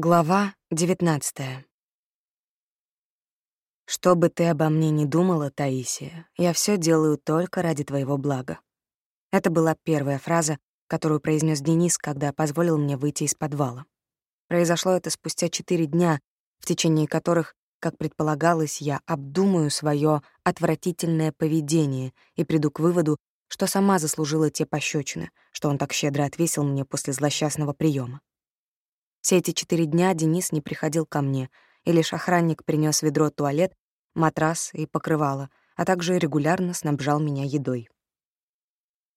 Глава 19 «Что бы ты обо мне ни думала, Таисия, я все делаю только ради твоего блага». Это была первая фраза, которую произнес Денис, когда позволил мне выйти из подвала. Произошло это спустя четыре дня, в течение которых, как предполагалось, я обдумаю свое отвратительное поведение и приду к выводу, что сама заслужила те пощечины, что он так щедро отвесил мне после злосчастного приема. Все эти четыре дня Денис не приходил ко мне, и лишь охранник принес ведро туалет, матрас и покрывало, а также регулярно снабжал меня едой.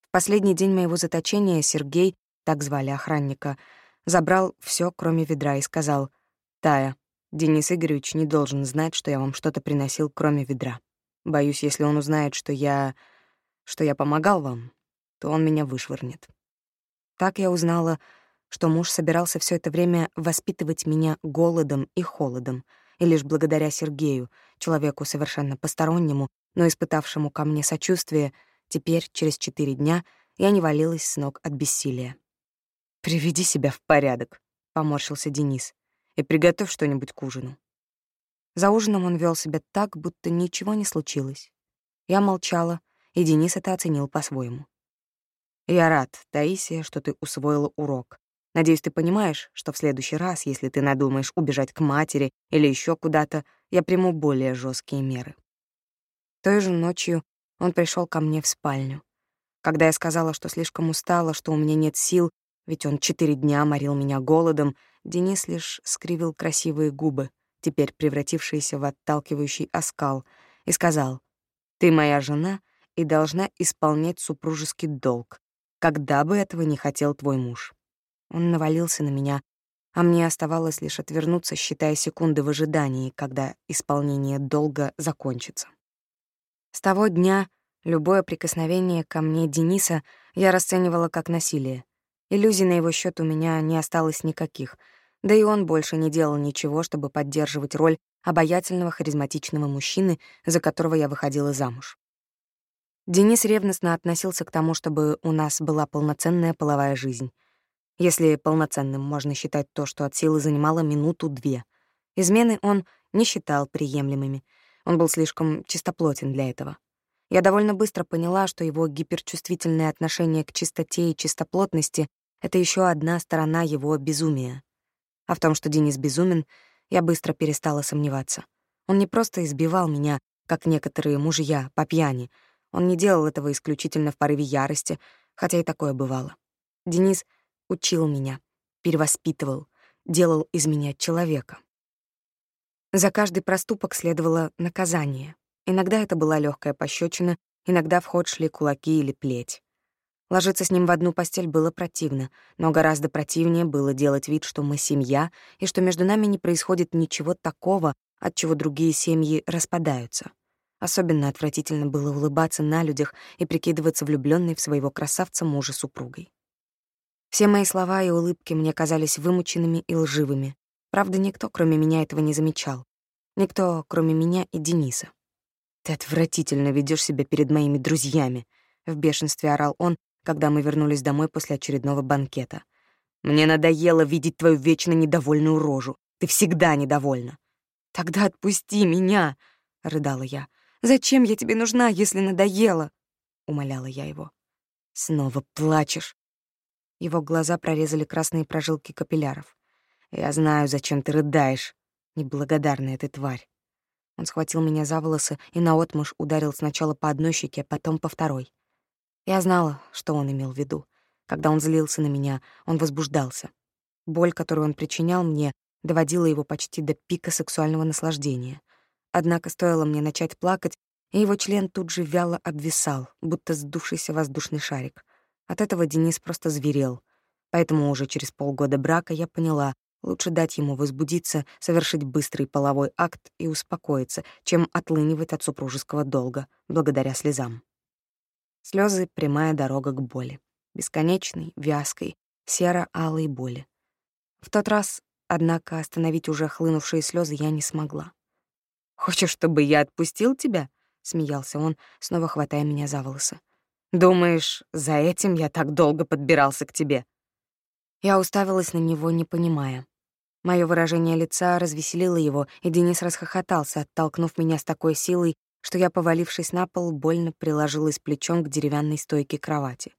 В последний день моего заточения Сергей, так звали охранника, забрал все, кроме ведра, и сказал, «Тая, Денис Игоревич не должен знать, что я вам что-то приносил, кроме ведра. Боюсь, если он узнает, что я... что я помогал вам, то он меня вышвырнет». Так я узнала, что муж собирался все это время воспитывать меня голодом и холодом, и лишь благодаря Сергею, человеку совершенно постороннему, но испытавшему ко мне сочувствие, теперь, через четыре дня, я не валилась с ног от бессилия. «Приведи себя в порядок», — поморщился Денис, «и приготовь что-нибудь к ужину». За ужином он вел себя так, будто ничего не случилось. Я молчала, и Денис это оценил по-своему. «Я рад, Таисия, что ты усвоила урок. Надеюсь, ты понимаешь, что в следующий раз, если ты надумаешь убежать к матери или еще куда-то, я приму более жесткие меры. Той же ночью он пришел ко мне в спальню. Когда я сказала, что слишком устала, что у меня нет сил, ведь он четыре дня морил меня голодом, Денис лишь скривил красивые губы, теперь превратившиеся в отталкивающий оскал, и сказал, «Ты моя жена и должна исполнять супружеский долг, когда бы этого не хотел твой муж». Он навалился на меня, а мне оставалось лишь отвернуться, считая секунды в ожидании, когда исполнение долга закончится. С того дня любое прикосновение ко мне Дениса я расценивала как насилие. Иллюзий на его счет у меня не осталось никаких, да и он больше не делал ничего, чтобы поддерживать роль обаятельного харизматичного мужчины, за которого я выходила замуж. Денис ревностно относился к тому, чтобы у нас была полноценная половая жизнь — если полноценным можно считать то, что от силы занимало минуту-две. Измены он не считал приемлемыми. Он был слишком чистоплотен для этого. Я довольно быстро поняла, что его гиперчувствительное отношение к чистоте и чистоплотности — это еще одна сторона его безумия. А в том, что Денис безумен, я быстро перестала сомневаться. Он не просто избивал меня, как некоторые мужья, по пьяни. Он не делал этого исключительно в порыве ярости, хотя и такое бывало. Денис — учил меня, перевоспитывал, делал из меня человека. За каждый проступок следовало наказание. Иногда это была легкая пощечина, иногда в ход шли кулаки или плеть. Ложиться с ним в одну постель было противно, но гораздо противнее было делать вид, что мы семья, и что между нами не происходит ничего такого, от чего другие семьи распадаются. Особенно отвратительно было улыбаться на людях и прикидываться влюбленной в своего красавца мужа супругой. Все мои слова и улыбки мне казались вымученными и лживыми. Правда, никто, кроме меня, этого не замечал. Никто, кроме меня и Дениса. «Ты отвратительно ведешь себя перед моими друзьями», — в бешенстве орал он, когда мы вернулись домой после очередного банкета. «Мне надоело видеть твою вечно недовольную рожу. Ты всегда недовольна». «Тогда отпусти меня», — рыдала я. «Зачем я тебе нужна, если надоело?» — умоляла я его. «Снова плачешь», его глаза прорезали красные прожилки капилляров. «Я знаю, зачем ты рыдаешь, неблагодарная ты тварь». Он схватил меня за волосы и наотмашь ударил сначала по одной щеке, потом по второй. Я знала, что он имел в виду. Когда он злился на меня, он возбуждался. Боль, которую он причинял мне, доводила его почти до пика сексуального наслаждения. Однако стоило мне начать плакать, и его член тут же вяло обвисал, будто сдувшийся воздушный шарик. От этого Денис просто зверел. Поэтому уже через полгода брака я поняла, лучше дать ему возбудиться, совершить быстрый половой акт и успокоиться, чем отлынивать от супружеского долга, благодаря слезам. Слезы — прямая дорога к боли. Бесконечной, вязкой, серо-алой боли. В тот раз, однако, остановить уже хлынувшие слезы я не смогла. «Хочешь, чтобы я отпустил тебя?» — смеялся он, снова хватая меня за волосы. Думаешь, за этим я так долго подбирался к тебе?» Я уставилась на него, не понимая. Моё выражение лица развеселило его, и Денис расхохотался, оттолкнув меня с такой силой, что я, повалившись на пол, больно приложилась плечом к деревянной стойке кровати.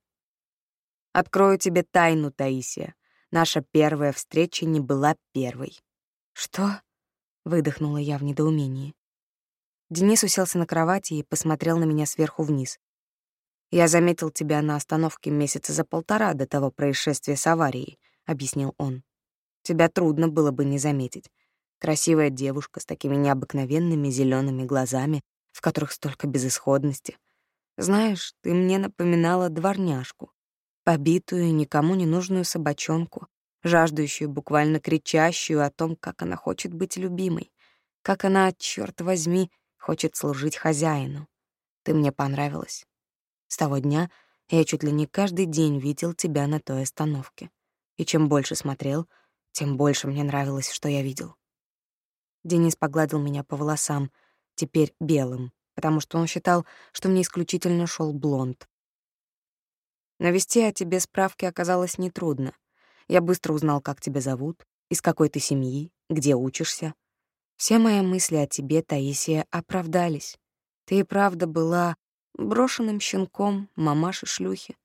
«Открою тебе тайну, Таисия. Наша первая встреча не была первой». «Что?» — выдохнула я в недоумении. Денис уселся на кровати и посмотрел на меня сверху вниз. «Я заметил тебя на остановке месяца за полтора до того происшествия с аварией», — объяснил он. «Тебя трудно было бы не заметить. Красивая девушка с такими необыкновенными зелеными глазами, в которых столько безысходности. Знаешь, ты мне напоминала дворняжку, побитую, никому не нужную собачонку, жаждущую, буквально кричащую о том, как она хочет быть любимой, как она, черт возьми, хочет служить хозяину. Ты мне понравилась. С того дня я чуть ли не каждый день видел тебя на той остановке. И чем больше смотрел, тем больше мне нравилось, что я видел. Денис погладил меня по волосам, теперь белым, потому что он считал, что мне исключительно шел блонд. Навести о тебе справки оказалось нетрудно. Я быстро узнал, как тебя зовут, из какой ты семьи, где учишься. Все мои мысли о тебе, Таисия, оправдались. Ты и правда была брошенным щенком мамаши-шлюхи.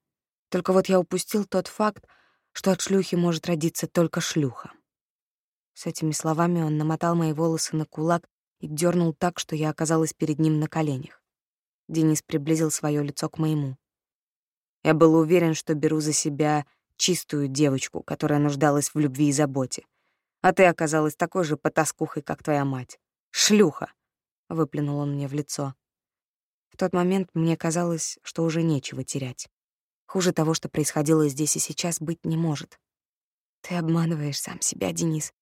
Только вот я упустил тот факт, что от шлюхи может родиться только шлюха. С этими словами он намотал мои волосы на кулак и дернул так, что я оказалась перед ним на коленях. Денис приблизил свое лицо к моему. Я был уверен, что беру за себя чистую девочку, которая нуждалась в любви и заботе. А ты оказалась такой же потаскухой, как твоя мать. Шлюха!» — выплюнул он мне в лицо. В тот момент мне казалось, что уже нечего терять. Хуже того, что происходило здесь и сейчас, быть не может. Ты обманываешь сам себя, Денис.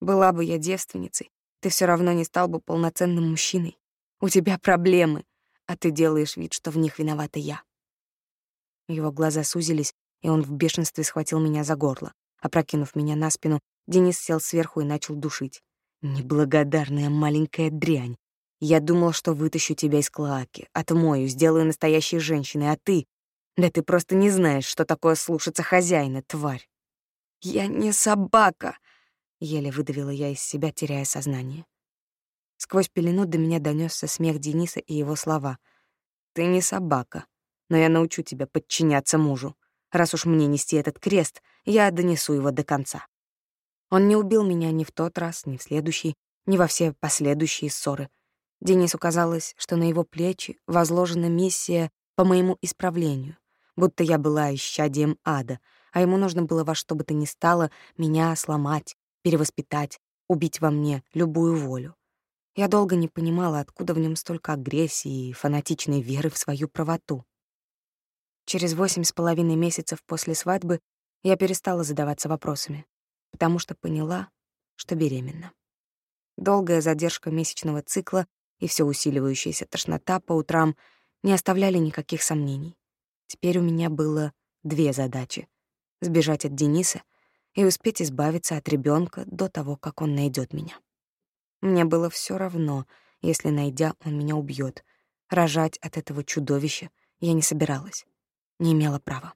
Была бы я девственницей, ты все равно не стал бы полноценным мужчиной. У тебя проблемы, а ты делаешь вид, что в них виновата я. Его глаза сузились, и он в бешенстве схватил меня за горло. Опрокинув меня на спину, Денис сел сверху и начал душить. «Неблагодарная маленькая дрянь. Я думал, что вытащу тебя из клоаки, отмою, сделаю настоящей женщиной, а ты... Да ты просто не знаешь, что такое слушаться хозяина, тварь». «Я не собака!» — еле выдавила я из себя, теряя сознание. Сквозь пелену до меня донесся смех Дениса и его слова. «Ты не собака, но я научу тебя подчиняться мужу. Раз уж мне нести этот крест, я донесу его до конца. Он не убил меня ни в тот раз, ни в следующий, ни во все последующие ссоры. Денису казалось, что на его плечи возложена миссия по моему исправлению, будто я была исчадием ада, а ему нужно было во что бы то ни стало меня сломать, перевоспитать, убить во мне любую волю. Я долго не понимала, откуда в нем столько агрессии и фанатичной веры в свою правоту. Через восемь с половиной месяцев после свадьбы я перестала задаваться вопросами, потому что поняла, что беременна. Долгая задержка месячного цикла и все усиливающаяся тошнота по утрам не оставляли никаких сомнений. Теперь у меня было две задачи — сбежать от Дениса и успеть избавиться от ребенка до того, как он найдет меня. Мне было все равно, если, найдя, он меня убьет. Рожать от этого чудовища я не собиралась не имела права.